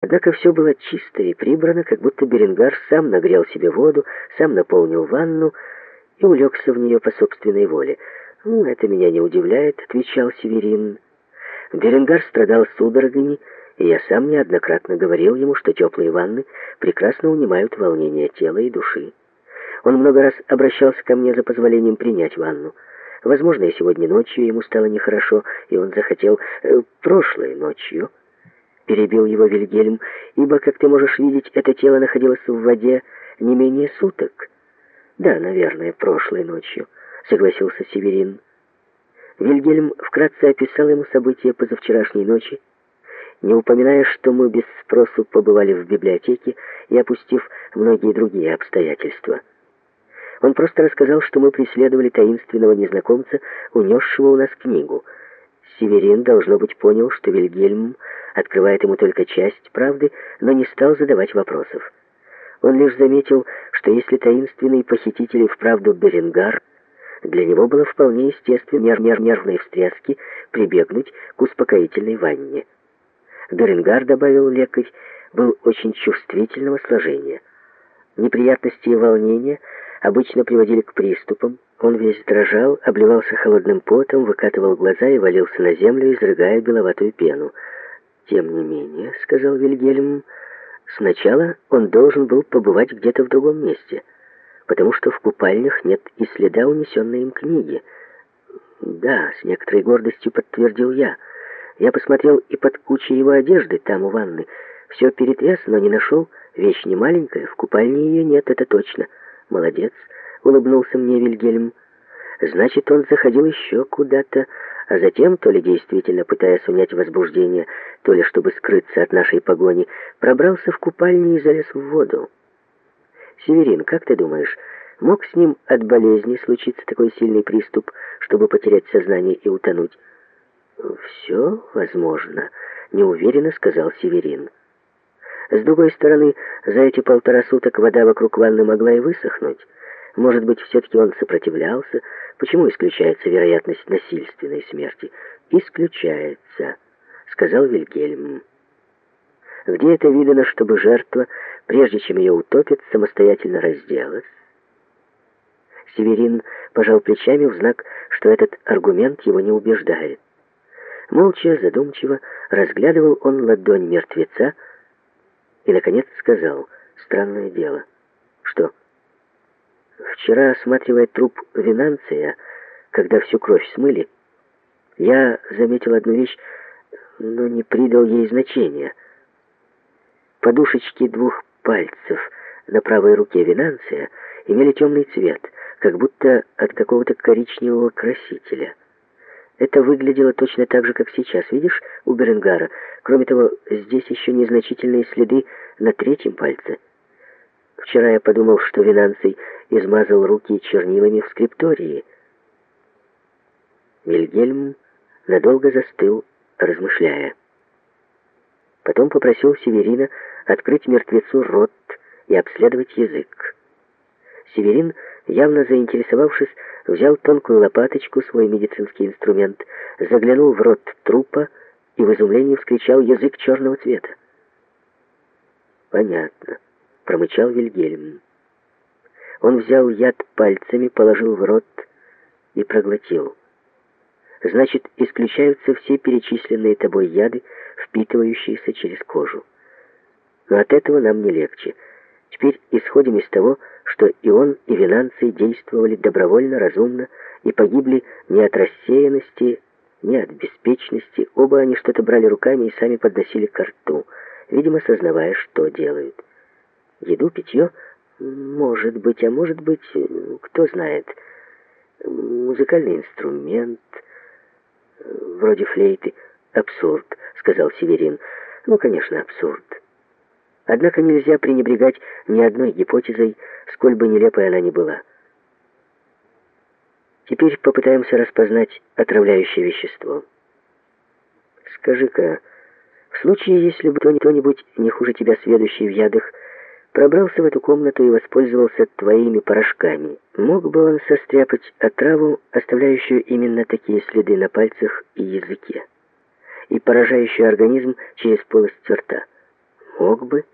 Однако все было чисто и прибрано, как будто Беренгар сам нагрел себе воду, сам наполнил ванну и улегся в нее по собственной воле. «Ну, это меня не удивляет», — отвечал Северин. Беренгар страдал судорогами, и я сам неоднократно говорил ему, что теплые ванны прекрасно унимают волнение тела и души. Он много раз обращался ко мне за позволением принять ванну. Возможно, и сегодня ночью ему стало нехорошо, и он захотел э, прошлой ночью. Перебил его Вильгельм, ибо, как ты можешь видеть, это тело находилось в воде не менее суток. Да, наверное, прошлой ночью, согласился Северин. Вильгельм вкратце описал ему события позавчерашней ночи, не упоминая, что мы без спросу побывали в библиотеке и опустив многие другие обстоятельства. Он просто рассказал, что мы преследовали таинственного незнакомца, унесшего у нас книгу. Северин, должно быть, понял, что Вильгельм открывает ему только часть правды, но не стал задавать вопросов. Он лишь заметил, что если таинственный похититель и вправду Беренгар, для него было вполне естественно нерв -нерв нервной встряски прибегнуть к успокоительной ванне. Беренгар, добавил лекарь, был очень чувствительного сложения. Неприятности и волнения обычно приводили к приступам. Он весь дрожал, обливался холодным потом, выкатывал глаза и валился на землю, изрыгая беловатую пену. «Тем не менее», — сказал Вильгельм, — «сначала он должен был побывать где-то в другом месте, потому что в купальнях нет и следа унесенной им книги». «Да», — с некоторой гордостью подтвердил я, — я посмотрел и под кучей его одежды, там у ванны. Все перетряс, но не нашел. Вещь не маленькая, в купальне ее нет, это точно. Молодец, улыбнулся мне Вильгельм. Значит, он заходил еще куда-то, а затем, то ли действительно пытаясь унять возбуждение, то ли чтобы скрыться от нашей погони, пробрался в купальню и залез в воду. Северин, как ты думаешь, мог с ним от болезни случиться такой сильный приступ, чтобы потерять сознание и утонуть? «Все возможно», — неуверенно сказал Северин. С другой стороны, за эти полтора суток вода вокруг ванны могла и высохнуть. Может быть, все-таки он сопротивлялся. Почему исключается вероятность насильственной смерти? Исключается, сказал Вильгельм. Где это видано, чтобы жертва, прежде чем ее утопят, самостоятельно разделась? Северин пожал плечами в знак, что этот аргумент его не убеждает. Молча, задумчиво разглядывал он ладонь мертвеца и, наконец, сказал, странное дело. Что? Вчера, осматривая труп Винанция, когда всю кровь смыли, я заметил одну вещь, но не придал ей значения. Подушечки двух пальцев на правой руке Винанция имели темный цвет, как будто от какого-то коричневого красителя. Это выглядело точно так же, как сейчас. Видишь, у Беренгара. Кроме того, здесь еще незначительные следы на третьем пальце. Вчера я подумал, что Винанций измазал руки чернилами в скриптории. Вильгельм надолго застыл, размышляя. Потом попросил Северина открыть мертвецу рот и обследовать язык. Северин, явно заинтересовавшись, взял тонкую лопаточку, свой медицинский инструмент, заглянул в рот трупа и в изумлении вскричал язык черного цвета. «Понятно», — промычал Вильгельм. Он взял яд пальцами, положил в рот и проглотил. Значит, исключаются все перечисленные тобой яды, впитывающиеся через кожу. Но от этого нам не легче — Теперь исходим из того, что и он, и Винанций действовали добровольно, разумно и погибли не от рассеянности, не от беспечности. Оба они что-то брали руками и сами подносили к рту, видимо, сознавая, что делают. Еду, питье, может быть, а может быть, кто знает, музыкальный инструмент, вроде флейты. Абсурд, сказал Северин. Ну, конечно, абсурд. Однако нельзя пренебрегать ни одной гипотезой, сколь бы нелепой она ни была. Теперь попытаемся распознать отравляющее вещество. Скажи-ка, в случае, если бы кто-нибудь, не хуже тебя сведущий в ядах, пробрался в эту комнату и воспользовался твоими порошками, мог бы он состряпать отраву, оставляющую именно такие следы на пальцах и языке, и поражающую организм через полость рта? Мог бы.